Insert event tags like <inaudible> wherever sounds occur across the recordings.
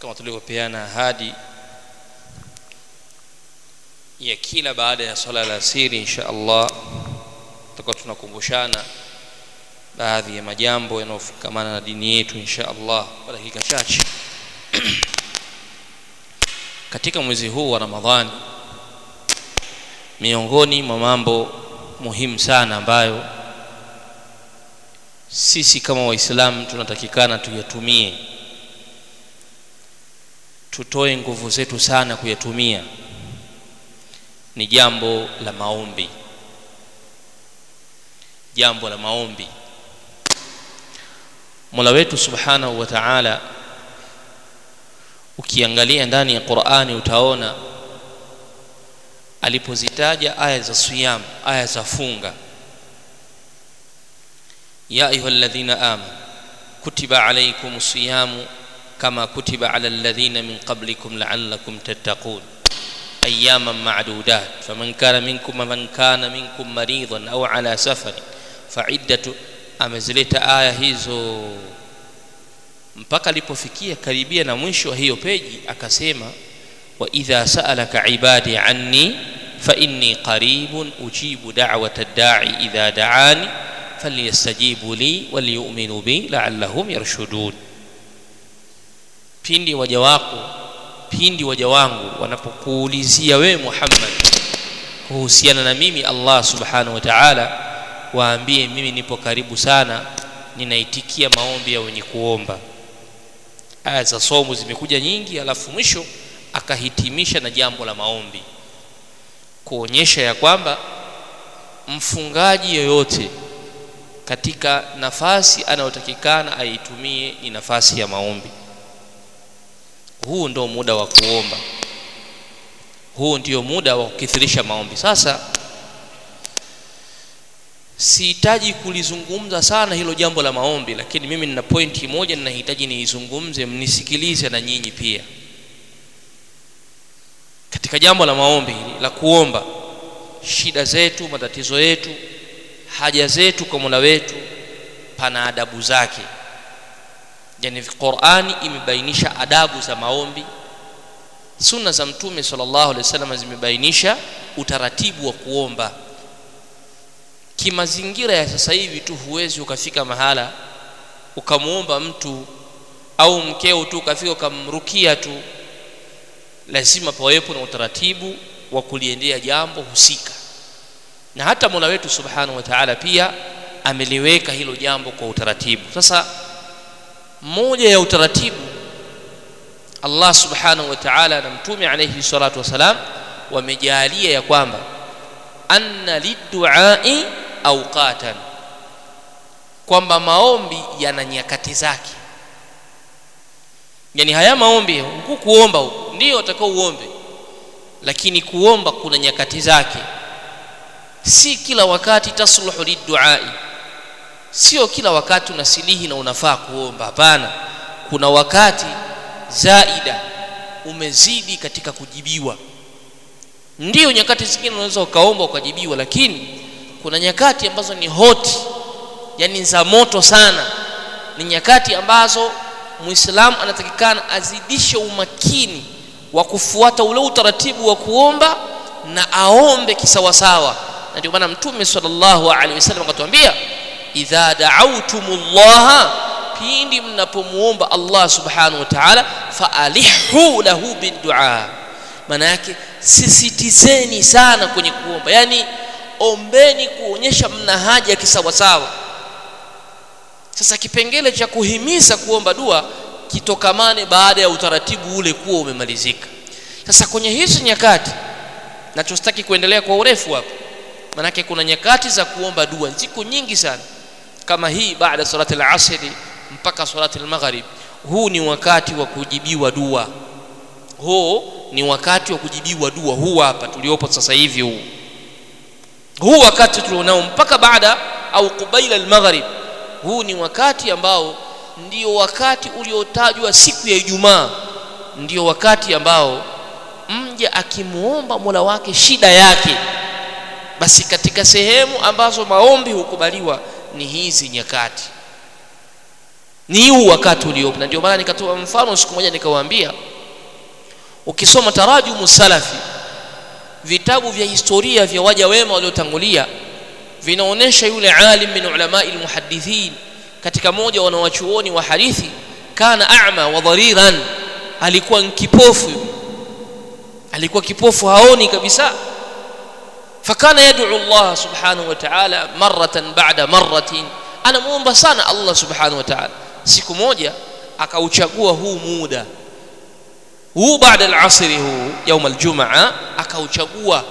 kama tulivyopeana ahadi ya kila baada ya swala la asiri insha allah tutakuwa tunakumbushana baadhi ya majambo yanayofungamana na dini yetu insha allah kwa dakika chache. <clears throat> Katika mwezi huu wa ramadhani miongoni mwa mambo muhimu sana ambayo sisi kama waislamu tunatakikana tuyatumie tutoe nguvu zetu sana kuyatumia. Ni jambo la maombi. Jambo la maombi. Mola wetu subhanahu wa taala ukiangalia ndani ya qurani utaona alipozitaja aya za siyam aya za funga. Ya ayuha alladhina amanu kutiba alaykumus siyamu kama kutiba ala alladhina min qablikum la'allakum tattaqun اياما معدودات فمن كان منكم من كان منكم مريضا أو على سفر فعده amezileta aya hizo mpaka alipofikia karibia na mwisho wa hiyo peji akasema wa idha sa'alaka ibadi anni fa inni qaribun ujibu da'wata ad-da'i idha da'ani falyastajibu li waliyu'minu bi la'allahum yarshudun pindi waja wako pindi waja wangu wanapokuulizia wewe Muhammad kuhusiana na mimi Allah subhanahu wa ta'ala waambie mimi nipo karibu sana ninaitikia maombi ya wenye kuomba. Aya za somo zimekuja nyingi alafu mwisho akahitimisha na jambo la maombi kuonyesha ya kwamba mfungaji yoyote katika nafasi anayotakikana aitumie ni nafasi ya maombi huu ndio muda wa kuomba. Huu ndio muda wa kukithirisha maombi. Sasa sihitaji kulizungumza sana hilo jambo la maombi lakini mimi nina pointi moja ninahitaji niizungumze mnisikilize na nyinyi pia. Katika jambo la maombi la kuomba shida zetu matatizo yetu haja zetu kwa mola wetu pana adabu zake yani qurani imebainisha adabu za maombi. Sunna za mtume sallallahu alaihi wasallam zimebainisha utaratibu wa kuomba. Kimazingira ya sasa hivi tu huwezi ukafika mahala ukamwomba mtu au mkeo tu ukafika ukamrukia tu. Lazima pawepo na utaratibu wa kuliendea jambo husika. Na hata mola wetu subhanahu wa taala pia ameliweka hilo jambo kwa utaratibu. Sasa moja ya utaratibu Allah subhanahu wa ta'ala na mtume alayhi salatu wasalam wamejalia ya kwamba anna liduai awqatan kwamba maombi yana nyakati zake. Yani haya maombi huku kuomba ndio utakao uombe lakini kuomba kuna nyakati zake. Si kila wakati tasluhu liduai sio kila wakati unasilihi na unafaa kuomba hapana. Kuna wakati zaida umezidi katika kujibiwa. Ndio nyakati zingine unaweza ukaomba ukajibiwa lakini kuna nyakati ambazo ni hoti yani za moto sana. Ni nyakati ambazo muislamu anatakikana azidishe umakini wa kufuata ule utaratibu wa kuomba na aombe kisawasawa. Na ndio maana mtume sallallahu alaihi wasallam akatuambia idha da'awtumullaha pindi mnapomuomba Allah subhanahu wa ta'ala faalihu lahu bidua maana yake sisitizeni sana kwenye kuomba. Yani ombeni kuonyesha mna haja kisawasawa. Sasa kipengele cha kuhimiza kuomba dua kitokamane baada ya utaratibu ule kuwa umemalizika. Sasa kwenye hizi nyakati nachostaki kuendelea kwa urefu hapo manake kuna nyakati za kuomba dua ziko nyingi sana kama hii baada salati al-asri mpaka salati al-maghrib huu ni wakati wa kujibiwa dua. Huu ni wakati wa kujibiwa dua. Huu hapa tuliopo sasa hivi huu. Huu wakati tulionao mpaka baada au kubaila al-maghrib. Huu ni wakati ambao ndio wakati uliotajwa siku ya Ijumaa. Ndio wakati ambao mja akimuomba Mola wake shida yake basi katika sehemu ambazo maombi hukubaliwa ni hizi nyakati. Ni huu wakati uliopo. Na ndio maana nikatoa mfano siku moja nikawaambia ukisoma tarajumu salafi vitabu vya historia vya waja wema waliotangulia vinaonesha yule alim min ulamai almuhaddithin katika moja wanawachuoni wa hadithi kana a'ma wa dhariran alikuwa kipofu. Alikuwa kipofu haoni kabisa yad'u Allah subhanahu wa ta'ala maratan ba'da marratin anamuomba sana Allah subhanahu wa ta'ala siku moja akauchagua huu muda huu baada al-asri huu يوم الجمعه akauchagua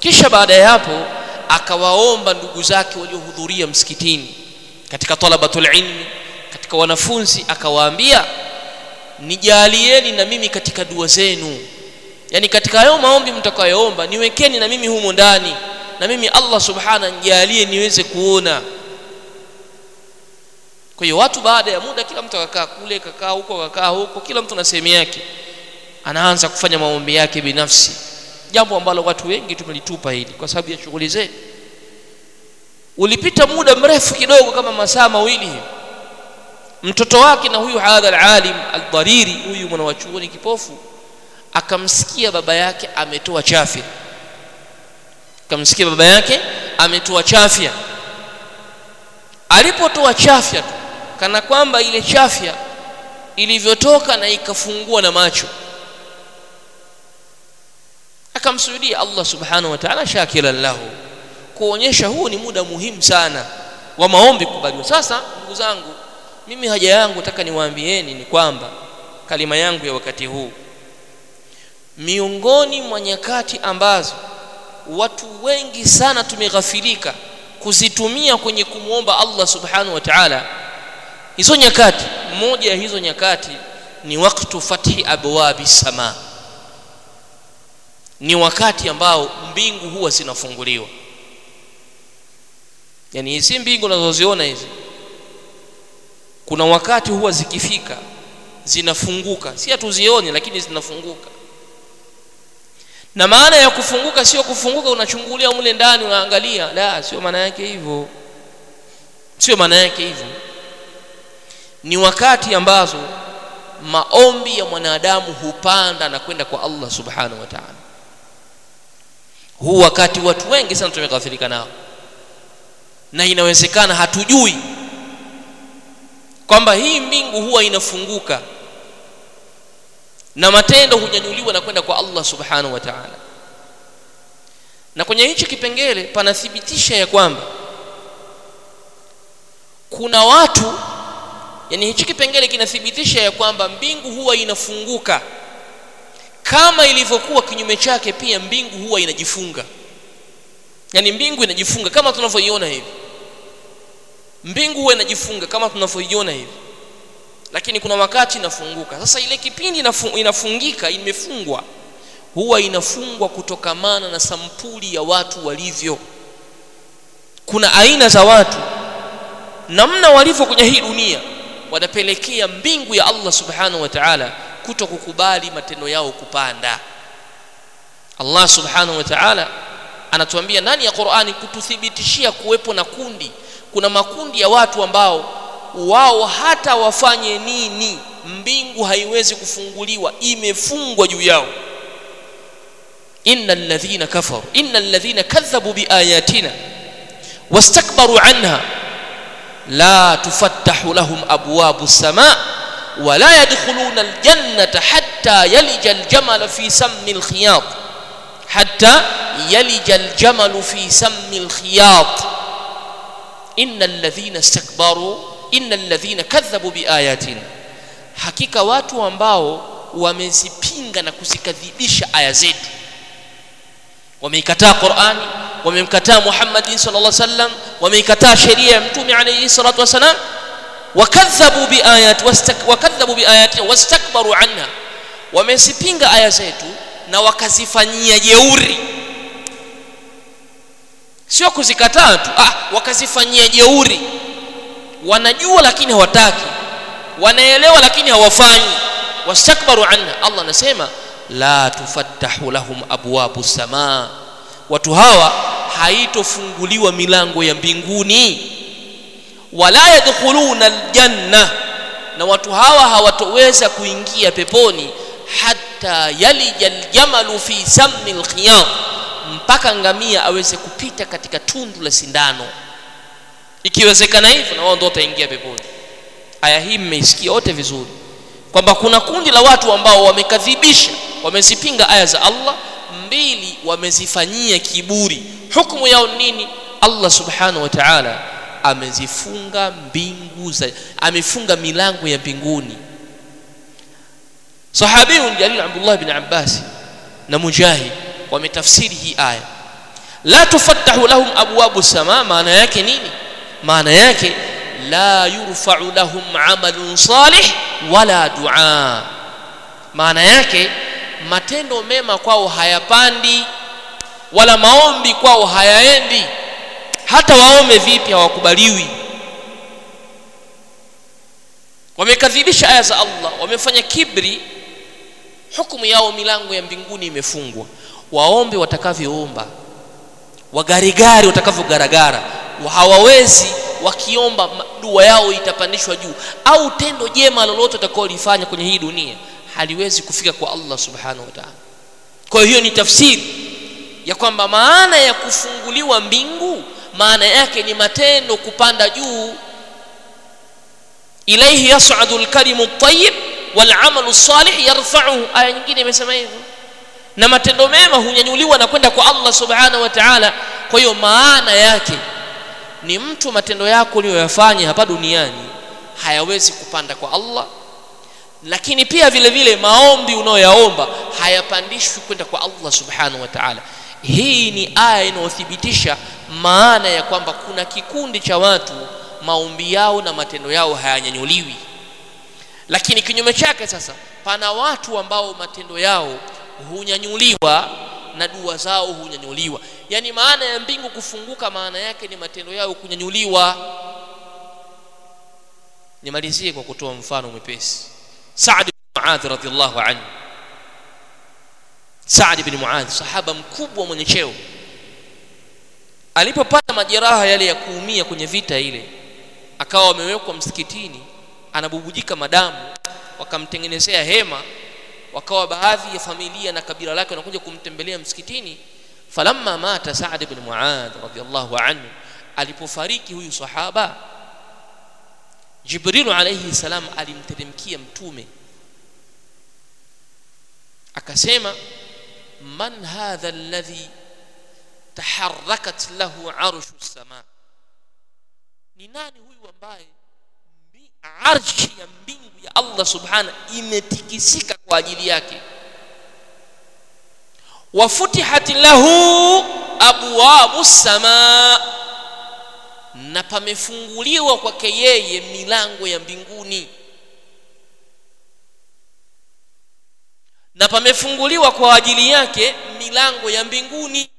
kisha baada ya hapo akawaomba ndugu zake waliohudhuria msikitini katika talabatul ilmi katika wanafunzi akawaambia nijalieni na mimi katika dua zenu yani katika hayo maombi mtakayoomba niwekeni na mimi humo ndani. Na mimi Allah subhana njalie niweze kuona. Kwa hiyo watu baada ya muda kila mtu akakaa kule kakaa huko kakaa huko kila mtu na sehemu yake anaanza kufanya maombi yake binafsi. Jambo ambalo watu wengi tumelitupa hili kwa sababu ya shughuli zetu. Ulipita muda mrefu kidogo kama masaa mawili mtoto wake na huyu hadha alalim aldariri huyu mwanawachuoni kipofu akamsikia baba yake ametoa chafya. Akamsikia baba yake ametoa chafya. Alipotoa chafya tu kana kwamba ile chafya ilivyotoka na ikafungua na macho akamsujudia Allah subhanahu wa ta'ala shakiran lahu kuonyesha huu ni muda muhimu sana wa maombi kubaliwa sasa ndugu zangu mimi haja yangu nataka niwaambieni ni kwamba kalima yangu ya wakati huu miongoni mwa nyakati ambazo watu wengi sana tumeghafilika kuzitumia kwenye kumwomba Allah subhanahu wa ta'ala hizo nyakati moja ya hizo nyakati ni waktu fathi abwabi sama. Ni wakati ambao mbingu huwa zinafunguliwa. Yani hizi mbingu unazoziona hizi. Kuna wakati huwa zikifika zinafunguka. Si hatuzioni lakini zinafunguka na maana ya kufunguka sio kufunguka unachungulia mle ndani unaangalia. La sio maana yake hivyo. Sio maana yake hivyo. Ni wakati ambazo maombi ya mwanadamu hupanda na kwenda kwa Allah subhanahu wa ta'ala. Huu wakati watu wengi sana tumeghafilika nao. Na inawezekana hatujui kwamba hii mbingu huwa inafunguka na matendo hunyanyuliwa na kwenda kwa Allah subhanahu wa ta'ala. Na kwenye hichi kipengele panathibitisha ya kwamba kuna watu yani hichi kipengele kinathibitisha ya kwamba mbingu huwa inafunguka. Kama ilivyokuwa kinyume chake pia mbingu huwa inajifunga. Yani mbingu inajifunga kama tunavyoiona hivi. Mbingu huwa inajifunga kama tunavyoiona hivi lakini kuna wakati inafunguka. Sasa ile kipindi inafungika imefungwa huwa inafungwa kutokamana na sampuli ya watu walivyo. Kuna aina za watu. Namna walivyo kwenye hii dunia wanapelekea mbingu ya Allah subhanahu wa ta'ala kuto kukubali matendo yao kupanda. Allah subhanahu wa ta'ala anatuambia ndani ya Qur'ani kututhibitishia kuwepo na kundi. Kuna makundi ya watu ambao wao hata wafanye nini mbingu haiwezi kufunguliwa imefungwa juu yao innal ladhina kafaru innal ladhina kadhabu biayatina wastakbaru anha la tufattahu lahum abwabu samaa ولا يدخلون الجنة حتى يلج الجمل في سم الخياط حتى يلج الجمل في سم الخياط إن الذين استكبروا إن الذين كذبوا بآياتنا hakika watu ambao wamezipinga na kuzikadhibisha aya zetu wameikataa Qur'ani wamemkataa Muhammadin sallallahu alaihi wasallam wameikataa sheria ya mtume alayhi salatu wasalam wakadhabu biayat wakadhabu biayati wastakbaru anha wamezipinga aya zetu na wakazifanyia jeuri sio kuzikataa tu ah wakazifanyia jeuri wanajua lakini hawataki wanaelewa lakini hawafanyi. Wastakbaru anha Allah anasema la tufattahu lahum abwabu samaa. Watu hawa haitofunguliwa milango ya mbinguni. Wala yadkhuluna aljanna na watu hawa hawatoweza kuingia peponi hata yalija aljamalu fi sammi alkhiyam mpaka ngamia aweze kupita katika tundu la sindano ikiwezekana hivyo na wao ndio wataingia peponi. Aya hii mmeisikia wote vizuri kwamba kuna kundi la watu ambao wamekadhibisha wamezipinga aya za Allah mbili wamezifanyia kiburi. Hukumu yao nini? Allah subhanahu wa ta'ala amezifunga mbingu za amefunga milango ya mbinguni. Sahabi jalil Abdullah bin Abbas na Mujahid wametafsiri hii aya. La tufattahu lahum abwabu sama maana yake nini maana yake la yurfa'u lahum amalun salih wala dua. Maana yake matendo mema kwao hayapandi wala maombi kwao hayaendi. Hata waombe vipi hawakubaliwi. Wamekadhibisha aya za Allah wamefanya kibri hukumu yao milango ya mbinguni imefungwa. Waombe watakavyoomba wagarigari watakavyogaragara. Hawawezi wakiomba dua yao itapandishwa juu. Au tendo jema lolote utakaolifanya kwenye hii dunia haliwezi kufika kwa Allah subhanahu wa ta'ala. Kwa hiyo ni tafsiri ya kwamba maana ya kufunguliwa mbingu maana yake ni matendo kupanda juu. Ilaihi yas'adu lkalimu ltayib at-tayyib wal 'amalu as-salih yarfa'uhu. Aya nyingine imesema hivyo na matendo mema hunyanyuliwa na kwenda kwa Allah subhanahu wa ta'ala. Kwa hiyo maana yake ni mtu matendo yako uliyoyafanya hapa duniani hayawezi kupanda kwa Allah lakini pia vile vile maombi unayoyaomba hayapandishwi kwenda kwa Allah subhanahu wa ta'ala. Hii ni aya inayothibitisha maana ya kwamba kuna kikundi cha watu maombi yao na matendo yao hayanyanyuliwi. Lakini kinyume chake sasa pana watu ambao matendo yao hunyanyuliwa na dua zao hunyanyuliwa. Yani maana ya mbingu kufunguka maana yake ni matendo yao kunyanyuliwa. Nimalizie kwa kutoa mfano mwepesi. Saad bin Muadh radhiallahu anhu. Saad bin Muadh sahaba mkubwa mwenye cheo. Alipopata majeraha yale ya kuumia kwenye vita ile akawa amewekwa msikitini anabubujika madamu wakamtengenezea hema wakawa baadhi ya familia na kabila lake wanakuja kumtembelea msikitini falamma mata Saad ibn Muadh radhiyallahu anhu alipofariki huyu sahaba Jibril alayhi salam alimteremkia mtume akasema man hadha alladhi taharrakat lahu arshu as-sama ni nani huyu ambaye arshi ya mbingu ya Allah subhana imetikisika kwa ajili yake. Wafutihat lahu abwabu samaa na pamefunguliwa kwake yeye milango ya mbinguni. Na pamefunguliwa kwa ajili yake milango ya mbinguni.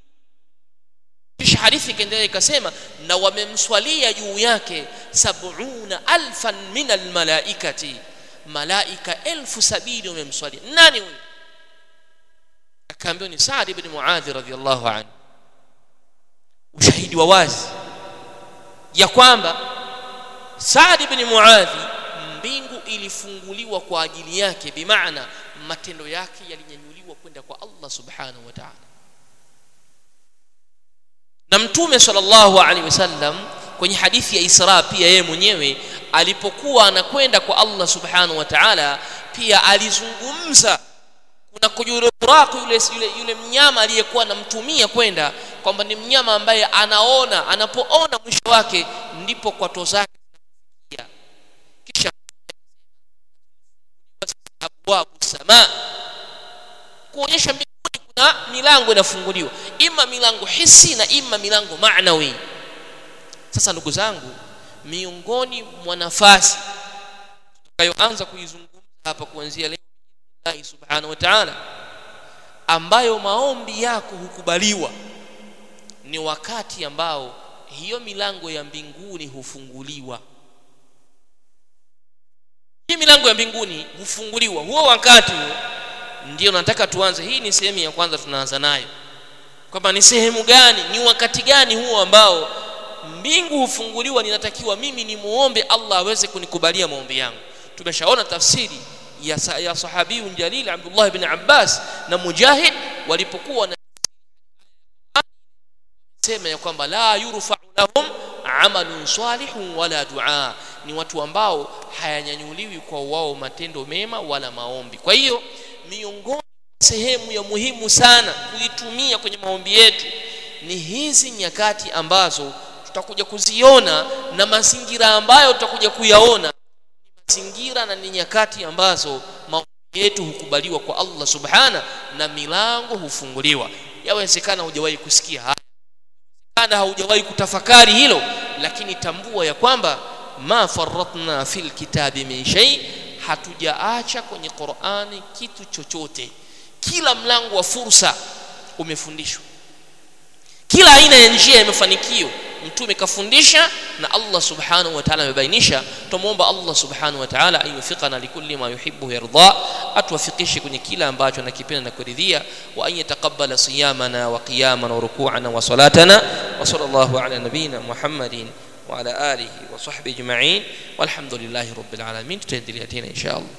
Kisha hadithi ikaendelea ikasema na wamemswalia juu yake sabuna alfan min almalaikati malaika elfu sabini wamemswalia nani huyu? Akaambiwa ni Saad ibn Muadh radhiallahu anhu. Ushahidi wa wazi ya kwamba Saad ibn Muadhi mbingu ilifunguliwa kwa ajili yake bimaana matendo yake yalinyanyuliwa kwenda kwa Allah subhanahu wa ta'ala. Na mtume sallallahu alaihi wasallam kwenye hadithi ya Isra pia yeye mwenyewe alipokuwa anakwenda kwa Allah subhanahu wa ta'ala pia alizungumza. Kuna kujura yule, yule, yule mnyama aliyekuwa anamtumia kwenda kwamba ni mnyama ambaye anaona anapoona mwisho wake ndipo kwato zake kisha abwabu sama kuonyesha mbinguni kuna milango inafunguliwa ima milango hisi na ima milango maanawi sasa ndugu zangu miongoni mwa nafasi tutakayoanza kuizungumza hapa kuanzia leo Allah subhanahu wa ta'ala ambayo maombi yako hukubaliwa ni wakati ambao hiyo milango ya mbinguni hufunguliwa. Hii milango ya mbinguni hufunguliwa huo wakati huo ndio nataka tuanze. Hii ni sehemu ya kwanza tunaanza nayo. Kwamba ni sehemu gani ni wakati gani huo ambao mbingu hufunguliwa ninatakiwa mimi ni muombe Allah aweze kunikubalia maombi yangu. Tumeshaona tafsiri ya, ya sahabi jalil Abdullah ibn Abbas na Mujahid walipokuwa na sema ya kwamba la yurfa'u lahum amalun salihun wala dua. Ni watu ambao hayanyanyuliwi kwa wao matendo mema wala maombi. Kwa hiyo miongoni sehemu ya muhimu sana kuitumia kwenye maombi yetu ni hizi nyakati ambazo tutakuja kuziona na mazingira ambayo utakuja kuyaona. Ni mazingira na ni nyakati ambazo maombi yetu hukubaliwa kwa Allah subhana na milango hufunguliwa. Yawezekana hujawahi kusikia haya kana haujawahi kutafakari hilo lakini tambua ya kwamba ma faratna fil kitabi min shay hatujaacha kwenye Qur'ani kitu chochote. Kila mlango wa fursa umefundishwa. Kila aina ya njia ya mafanikio mtume kafundisha na Allah subhanahu wa ta'ala amebainisha tumuomba Allah subhanahu wa ta'ala ayufiqana likulli ma yuhibbu yarda atuwafikishe kwenye kila ambacho anakipenda na kuridhia wa an yataqabbala siyamana wa qiyamana wa ruku'ana wa salatana wa sallallahu ala nabiyyina Muhammadin wa ala alihi wa sahbihi ajma'in rabbil alamin tutaendelea tena insha Allah